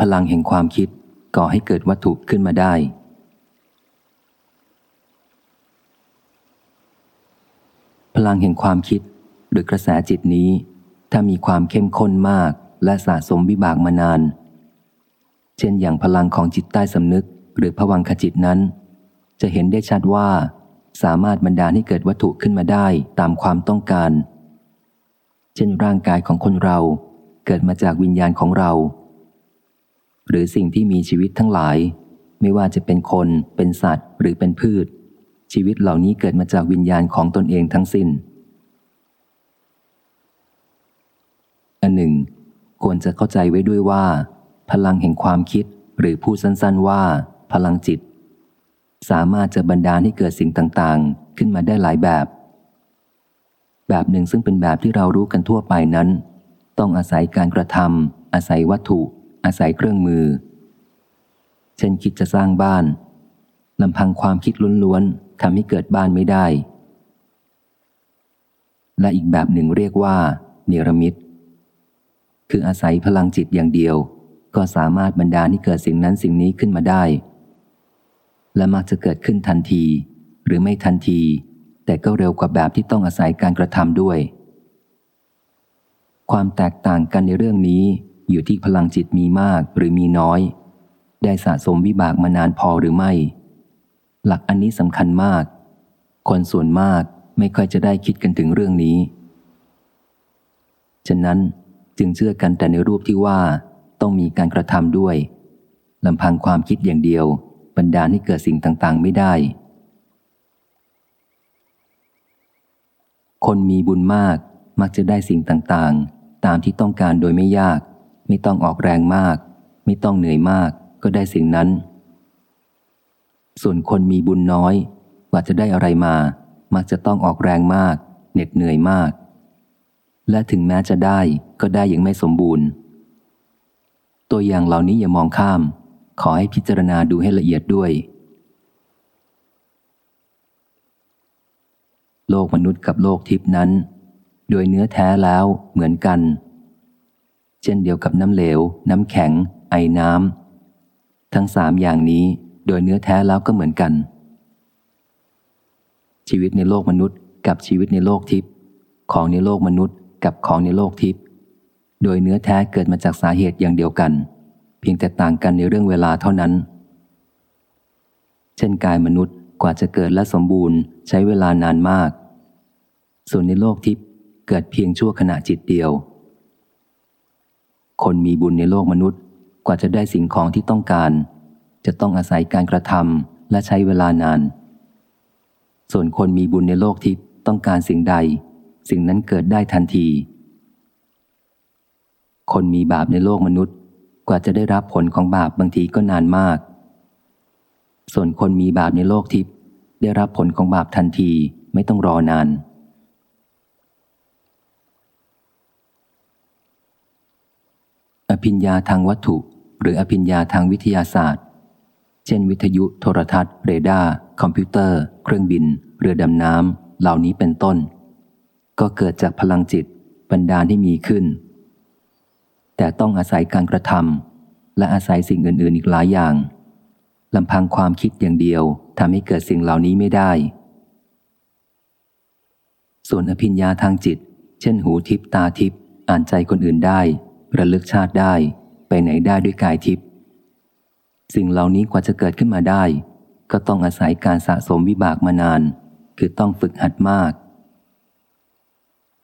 พลังแห่งความคิดก่อให้เกิดวัตถุขึ้นมาได้ พลังแห่งความคิดหรือกระแสจิตนี้ ถ้ามีความเข้มข้นมากและสะสมวิบากมานาน เช่นอย่างพลังของจิตใต้สำนึกหรือผวังขจิตนั้น จะเห็นได้ชัดว่า สามารถบรรดาให้เกิดวัตถุขึ้นมาได้ตามความต้องการ เช่นร่างกายของคนเราเกิดมาจากวิญญาณของเรา หรือสิ่งที่มีชีวิตทั้งหลาย ไม่ว่าจะเป็นคน เป็นสัตว์ หรือเป็นพืช ชีวิตเหล่านี้เกิดมาจากวิญญาณของตนเองทั้งสิน้น อันหนึ่ง ควรจะเข้าใจไว้ด้วยว่า พลังแห่งความคิดหรือพูดสั้นๆว่า พลังจิต สามารถจะบรรดาลให้เกิดสิ่งต่างๆ ขึ้นมาได้หลายแบบ แบบหนึ่งซึ่งเป็นแบบที่เรารู้กันทั่วไปนั้น ต้องอาศัยการกระทำอาศัยวัตถุ อาศัยเครื่องมือ เช่นคิดจะสร้างบ้านลำพังความคิดล้วนๆทำให้เกิดบ้านไม่ได้ และอีกแบบหนึ่งเรียกว่า เนรมิต คืออาศัยพลังจิตอย่างเดียว ก็สามารถบรรดาให้เกิดสิ่งนั้นสิ่งนี้ขึ้นมาได้ และมักจะเกิดขึ้นทันที หรือไม่ทันที แต่ก็เร็วกว่าแบบที่ต้องอาศัยการกระทำด้วย ความแตกต่างกันในเรื่องนี้ อยู่ที่พลังจิตมีมากหรือมีน้อย ได้สะสมวิบากมานานพอหรือไม่ หลักอันนี้สำคัญมาก คนส่วนมากไม่ค่อยจะได้คิดกันถึงเรื่องนี้ ฉะนั้นจึงเชื่อกันแต่ในรูปที่ว่าต้องมีการกระทำด้วยลำพังความคิดอย่างเดียวบรรดาให้เกิดสิ่งต่างๆ ไม่ได้ คนมีบุญมากมักจะได้สิ่งต่างๆ ตามที่ต้องการโดยไม่ยาก ไม่ต้องออกแรงมาก ไม่ต้องเหนื่อยมากก็ได้สิ่งนั้น ส่วนคนมีบุญน้อยกว่าจะได้อะไรมา มักจะต้องออกแรงมาก เหน็ดเหนื่อยมาก และถึงแม้จะได้ก็ได้อย่างไม่สมบูรณ์ ตัวอย่างเหล่านี้อย่ามองข้าม ขอให้พิจารณาดูให้ละเอียดด้วย โลกมนุษย์กับโลกทิพนั้น โดยเนื้อแท้แล้วเหมือนกัน เช่นเดียวกับน้ำเหลว น้ำแข็ง ไอน้ำ ทั้งสามอย่างนี้โดยเนื้อแท้แล้วก็เหมือนกัน ชีวิตในโลกมนุษย์ กับชีวิตในโลกทิพย์ของในโลกมนุษย์ กับของในโลกทิพย์โดยเนื้อแท้เกิดมาจากสาเหตุอย่างเดียวกัน เพียงแต่ต่างกันในเรื่องเวลาเท่านั้น เช่นกายมนุษย์กว่าจะเกิดและสมบูรณ์ใช้เวลานานมาก ส่วนในโลกทิพย์เกิดเพียงชั่วขณะจิตเดียว คนมีบุญในโลกมนุษย์ กว่าจะได้สิ่งของที่ต้องการ จะต้องอาศัยการกระทำและใช้เวลานาน ส่วนคนมีบุญในโลกทิพย์ต้องการสิ่งใด สิ่งนั้นเกิดได้ทันที คนมีบาปในโลกมนุษย์ กว่าจะได้รับผลของบาปบางทีก็นานมาก ส่วนคนมีบาปในโลกทิพย์ได้รับผลของบาปทันทีไม่ต้องรอนาน อภิญญาทางวัตถุ หรืออภิญญาทางวิทยาศาสตร์ เช่น วิทยุโทรทัศน์เรดาร์คอมพิวเตอร์ เครื่องบิน เรือดำน้ำเหล่านี้เป็นต้น ก็เกิดจากพลังจิตบรรดาที่มีขึ้น แต่ต้องอาศัยการกระทำและอาศัยสิ่งอื่น ๆ อีกหลายอย่างลำพังความคิดอย่างเดียวทำให้เกิดสิ่งเหล่านี้ไม่ได้ ส่วนอภิญญาทางจิต เช่นหูทิพตาทิพอ่านใจคนอื่นได้ ระลึกชาติได้ไปไหนได้ด้วยกายทิพย์สิ่งเหล่านี้กว่าจะเกิดขึ้นมาได้ ก็ต้องอาศัยการสะสมวิบากมานาน คือต้องฝึกหัดมาก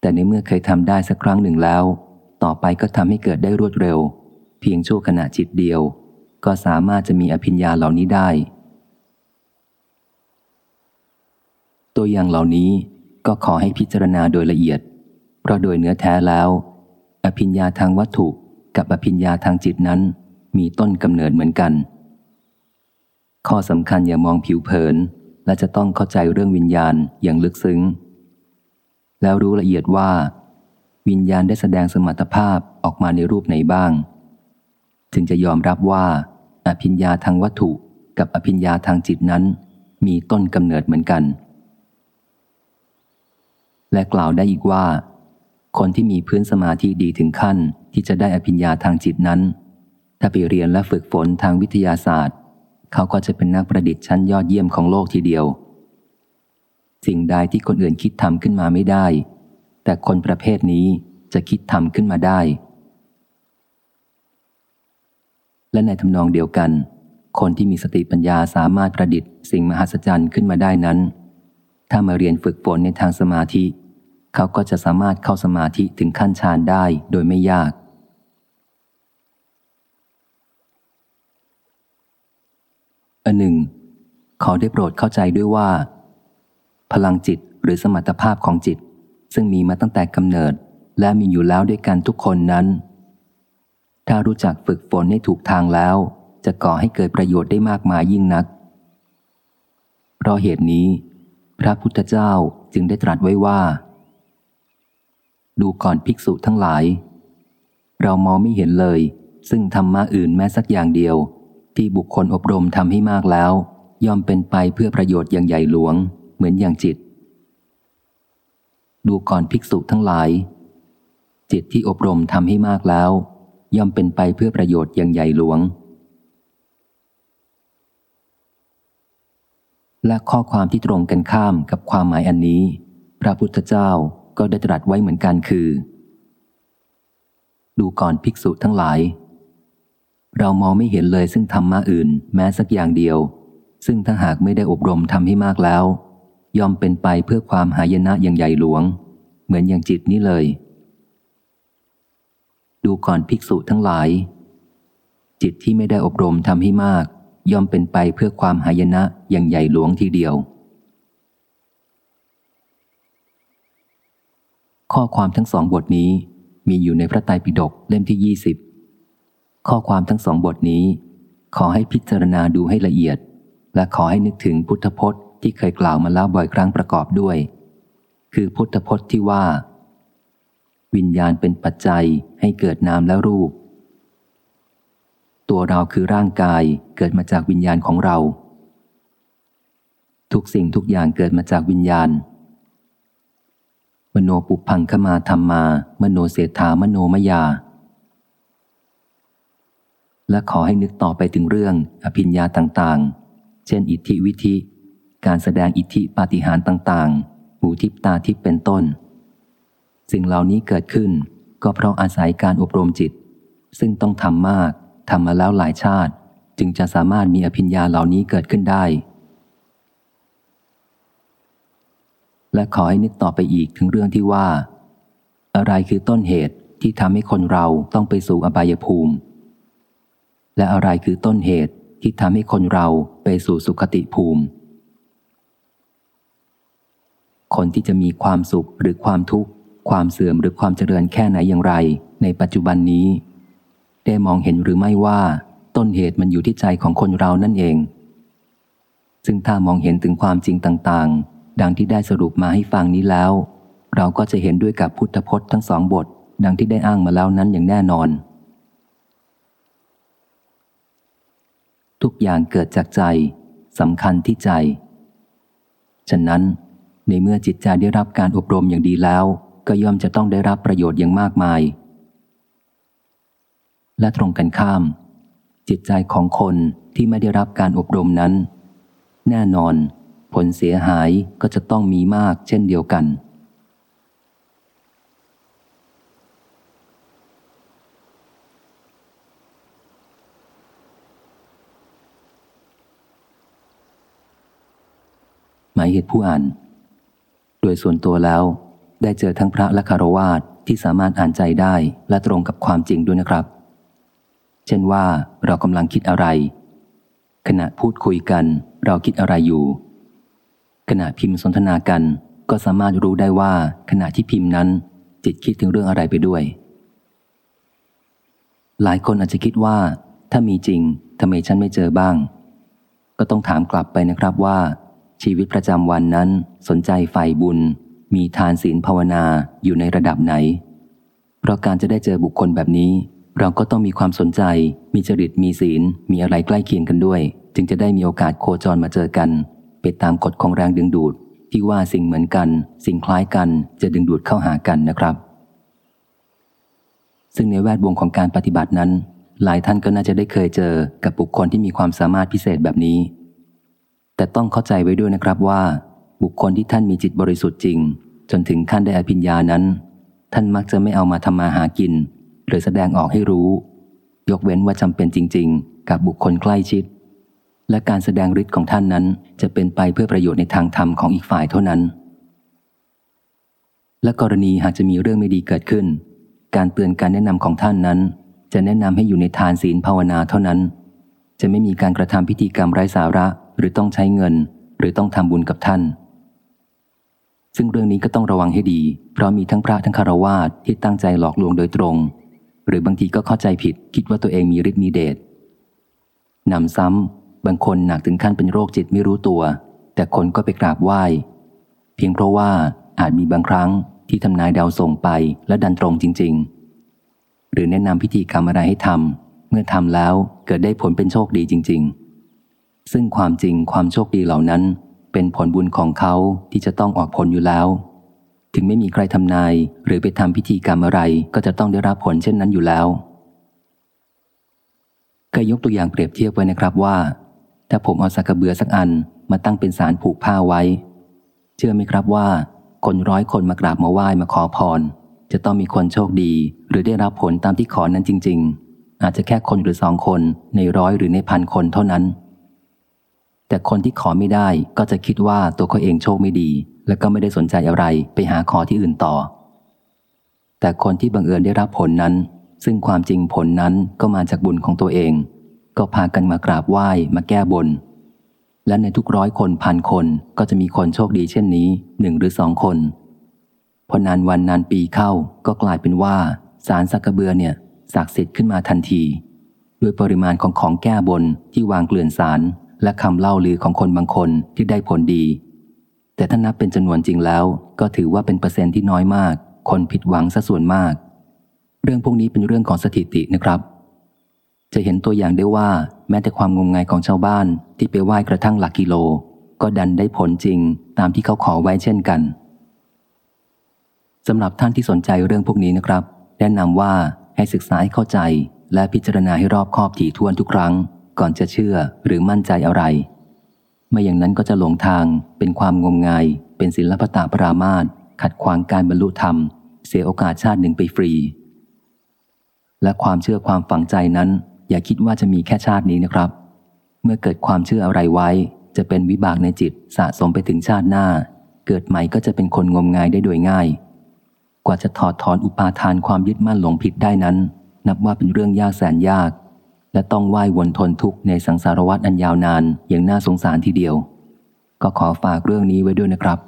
แต่ในเมื่อเคยทำได้สักครั้งหนึ่งแล้ว ต่อไปก็ทำให้เกิดได้รวดเร็ว เพียงชั่วขณะจิตเดียว ก็สามารถจะมีอภิญญาเหล่านี้ได้ ตัวอย่างเหล่านี้ก็ขอให้พิจารณาโดยละเอียด เพราะโดยเนื้อแท้แล้ว อภิญญาทางวัตถุกับอภิญญาทางจิตนั้น มีต้นกำเนิดเหมือนกัน ข้อสำคัญอย่ามองผิวเผิน และจะต้องเข้าใจเรื่องวิญญาณอย่างลึกซึ้ง แล้วรู้ละเอียดว่า วิญญาณได้แสดงสมรรถภาพออกมาในรูปไหนบ้าง จึงจะยอมรับว่า อภิญญาทางวัตถุกับอภิญญาทางจิตนั้น มีต้นกำเนิดเหมือนกัน และกล่าวได้อีกว่า คนที่มีพื้นสมาธิดีถึงขั้นที่จะได้อภิญญาทางจิตนั้น ถ้าไปเรียนและฝึกฝนทางวิทยาศาสตร์ เขาก็จะเป็นนักประดิษฐ์ชั้นยอดเยี่ยมของโลกทีเดียว สิ่งใดที่คนอื่นคิดทำขึ้นมาไม่ได้ แต่คนประเภทนี้จะคิดทำขึ้นมาได้ และในทำนองเดียวกัน คนที่มีสติปัญญาสามารถประดิษฐ์สิ่งมหัศจรรย์ขึ้นมาได้นั้น ถ้ามาเรียนฝึกฝนในทางสมาธิ เขาก็จะสามารถเข้าสมาธิถึงขั้นฌานได้โดยไม่ยาก อันหนึ่ง ขอได้โปรดเข้าใจด้วยว่า พลังจิตหรือสมรรถภาพของจิต ซึ่งมีมาตั้งแต่กำเนิด และมีอยู่แล้วด้วยกันทุกคนนั้น ถ้ารู้จักฝึกฝนให้ถูกทางแล้ว จะก่อให้เกิดประโยชน์ได้มากมายยิ่งนัก เพราะเหตุนี้ พระพุทธเจ้าจึงได้ตรัสไว้ว่า ดูก่อนภิกษุทั้งหลาย เรามองไม่เห็นเลย ซึ่งธรรมะอื่นแม้สักอย่างเดียว ที่บุคคลอบรมทำให้มากแล้ว ย่อมเป็นไปเพื่อประโยชน์อย่างใหญ่หลวง เหมือนอย่างจิต ดูก่อนภิกษุทั้งหลาย จิตที่อบรมทำให้มากแล้ว ย่อมเป็นไปเพื่อประโยชน์อย่างใหญ่หลวง และข้อความที่ตรงกันข้ามกับความหมายอันนี้ พระพุทธเจ้า ก็ได้ตรัสไว้เหมือนกันคือ ดูก่อนภิกษุทั้งหลาย เรามองไม่เห็นเลยซึ่งธรรมะอื่น แม้สักอย่างเดียว ซึ่งถ้าหากไม่ได้อบรมทำให้มากแล้ว ย่อมเป็นไปเพื่อความหายนะอย่างใหญ่หลวง เหมือนอย่างจิตนี้เลย ดูก่อนภิกษุทั้งหลาย จิตที่ไม่ได้อบรมทำให้มาก ย่อมเป็นไปเพื่อความหายนะอย่างใหญ่หลวงทีเดียว ข้อความทั้งสองบทนี้มีอยู่ในพระไตรปิฎกเล่มที่ยี่สิบข้อความทั้งสองบทนี้ ขอให้พิจารณาดูให้ละเอียด และขอให้นึกถึงพุทธพจน์ที่เคยกล่าวมาแล้วบ่อยครั้งประกอบด้วย คือพุทธพจน์ที่ว่า วิญญาณเป็นปัจจัยให้เกิดนามและรูป ตัวเราคือร่างกายเกิดมาจากวิญญาณของเรา ทุกสิ่งทุกอย่างเกิดมาจากวิญญาณ มโนปุพังขมาธรรมา มโนเสถามโนมยา และขอให้นึกต่อไปถึงเรื่องอภิญญาต่างๆ เช่นอิทธิวิธิ การแสดงอิทธิปาฏิหาริย์ต่างๆ หูทิพตาทิพเป็นต้น สิ่งเหล่านี้เกิดขึ้น ก็เพราะอาศัยการอบรมจิต ซึ่งต้องทำมากทำมาแล้วหลายชาติ จึงจะสามารถมีอภิญญาเหล่านี้เกิดขึ้นได้ และขอให้นึกต่อไปอีกถึงเรื่องที่ว่า อะไรคือต้นเหตุที่ทำให้คนเราต้องไปสู่อบายภูมิ และอะไรคือต้นเหตุที่ทำให้คนเราไปสู่สุขติภูมิ คนที่จะมีความสุขหรือความทุกข์ ความเสื่อมหรือความเจริญแค่ไหนอย่างไร ในปัจจุบันนี้ ได้มองเห็นหรือไม่ว่า ต้นเหตุมันอยู่ที่ใจของคนเรานั่นเอง ซึ่งถ้ามองเห็นถึงความจริงต่างๆ ดังที่ได้สรุปมาให้ฟังนี้แล้ว เราก็จะเห็นด้วยกับพุทธพจน์ทั้งสองบท ดังที่ได้อ้างมาแล้วนั้นอย่างแน่นอน ทุกอย่างเกิดจากใจสำคัญที่ใจ ฉะนั้น ในเมื่อจิตใจได้รับการอบรมอย่างดีแล้ว ก็ย่อมจะต้องได้รับประโยชน์อย่างมากมาย และตรงกันข้าม จิตใจของคนที่ไม่ได้รับการอบรมนั้น แน่นอน ผลเสียหายก็จะต้องมีมากเช่นเดียวกัน หมายเหตุผู้อ่าน โดยส่วนตัวแล้วได้เจอทั้งพระและคารวาสที่สามารถอ่านใจได้และตรงกับความจริงด้วยนะครับ เช่นว่าเรากำลังคิดอะไร ขณะพูดคุยกัน เราคิดอะไรอยู่ ขณะพิมพ์สนทนากัน ก็สามารถรู้ได้ว่าขณะที่พิมพ์นั้น จิตคิดถึงเรื่องอะไรไปด้วย หลายคนอาจจะคิดว่า ถ้ามีจริงทำไมฉันไม่เจอบ้าง ก็ต้องถามกลับไปนะครับว่า ชีวิตประจำวันนั้นสนใจใฝ่บุญ มีทานศีลภาวนาอยู่ในระดับไหน เพราะการจะได้เจอบุคคลแบบนี้ เราก็ต้องมีความสนใจ มีจริตมีศีล มีอะไรใกล้เคียงกันด้วย จึงจะได้มีโอกาสโคจรมาเจอกัน ไปตามกฎของแรงดึงดูด ที่ว่าสิ่งเหมือนกัน สิ่งคล้ายกันจะดึงดูดเข้าหากันนะครับ ซึ่งในแวดวงของการปฏิบัตินั้น หลายท่านก็น่าจะได้เคยเจอกับบุคคลที่มีความสามารถพิเศษแบบนี้ แต่ต้องเข้าใจไว้ด้วยนะครับว่า บุคคลที่ท่านมีจิตบริสุทธิ์จริง จนถึงขั้นได้อภิญญานั้น ท่านมักจะไม่เอามาทำมาหากิน หรือแสดงออกให้รู้ ยกเว้นว่าจำเป็นจริง ๆ กับบุคคลใกล้ชิด และการแสดงฤทธิ์ของท่านนั้นจะเป็นไปเพื่อประโยชน์ในทางธรรมของอีกฝ่ายเท่านั้น และกรณีหากจะมีเรื่องไม่ดีเกิดขึ้น การเตือนการแนะนำของท่านนั้น จะแนะนำให้อยู่ในทานศีลภาวนาเท่านั้น จะไม่มีการกระทำพิธีกรรมไร้สาระหรือต้องใช้เงิน หรือต้องทำบุญกับท่าน ซึ่งเรื่องนี้ก็ต้องระวังให้ดี เพราะมีทั้งพระทั้งคารวาสที่ตั้งใจหลอกลวงโดยตรง หรือบางทีก็เข้าใจผิดคิดว่าตัวเองมีฤทธิ์มีเดชนำซ้ำ บางคนหนักถึงขั้นเป็นโรคจิตไม่รู้ตัว แต่คนก็ไปกราบไหว้ เพียงเพราะว่าอาจมีบางครั้งที่ทำนายดาวส่งไปและดันตรงจริง ๆ หรือแนะนำพิธีกรรมอะไรให้ทำเมื่อทำแล้วเกิดได้ผลเป็นโชคดีจริง ๆ ซึ่งความจริงความโชคดีเหล่านั้น เป็นผลบุญของเขาที่จะต้องออกผลอยู่แล้ว ถึงไม่มีใครทำนายหรือไปทำพิธีกรรมอะไรก็จะต้องได้รับผลเช่นนั้นอยู่แล้วก็ยกตัวอย่างเปรียบเทียบไว้นะครับว่า ถ้าผมเอาสักกระเบือสักอันมาตั้งเป็นสารผูกผ้าไว้ เชื่อไหมครับว่า คนร้อยคนมากราบมาไหว้มาขอพร จะต้องมีคนโชคดี หรือได้รับผลตามที่ขอนั้นจริง ๆ อาจจะแค่คนหรือสองคนในร้อยหรือในพันคนเท่านั้น แต่คนที่ขอไม่ได้ก็จะคิดว่าตัวเขาเองโชคไม่ดี และก็ไม่ได้สนใจอะไรไปหาขอที่อื่นต่อ แต่คนที่บังเอิญได้รับผลนั้น ซึ่งความจริงผลนั้นก็มาจากบุญของตัวเอง ก็พากันมากราบไหว้มาแก้บน และในทุกร้อยคนพันคนก็จะมีคนโชคดีเช่นนี้หนึ่งหรือสองคนพอนานวันนานปีเข้าก็กลายเป็นว่าสารสักกระเบือเนี่ยศักดิ์สิทธิ์ขึ้นมาทันที ด้วยปริมาณของของแก้บนที่วางเกลื่อนสารและคำเล่าลือของคนบางคนที่ได้ผลดี แต่ถ้านับเป็นจำนวนจริงแล้ว ก็ถือว่าเป็นเปอร์เซ็นต์ที่น้อยมาก คนผิดหวังซะส่วนมาก เรื่องพวกนี้เป็นเรื่องของสถิตินะครับ จะเห็นตัวอย่างได้ว่าแม้แต่ความงมงายของชาวบ้านที่ไปไหว้กระทั่งหลักกิโล ก็ดันได้ผลจริงตามที่เขาขอไว้เช่นกันสำหรับท่านที่สนใจเรื่องพวกนี้นะครับ แนะนำว่าให้ศึกษาให้เข้าใจ และพิจารณาให้รอบคอบถี่ถ้วนทุกครั้ง ก่อนจะเชื่อหรือมั่นใจอะไร ไม่อย่างนั้นก็จะหลงทางเป็นความงมงาย เป็นศิลปตาปรามาตขัดขวางการบรรลุธรรม เสียโอกาสชาติหนึ่งไปฟรี และความเชื่อความฝังใจนั้น อย่าคิดว่าจะมีแค่ชาตินี้นะครับ เมื่อเกิดความเชื่ออะไรไว้ จะเป็นวิบากในจิตสะสมไปถึงชาติหน้า เกิดใหม่ก็จะเป็นคนงมงายได้โดยง่าย กว่าจะถอดถอนอุปาทานความยึดมั่นหลงผิดได้นั้น นับว่าเป็นเรื่องยากแสนยาก และต้องไหว้วนทนทุกข์ในสังสารวัฏอันยาวนานอย่างน่าสงสารทีเดียว ก็ขอฝากเรื่องนี้ไว้ด้วยนะครับ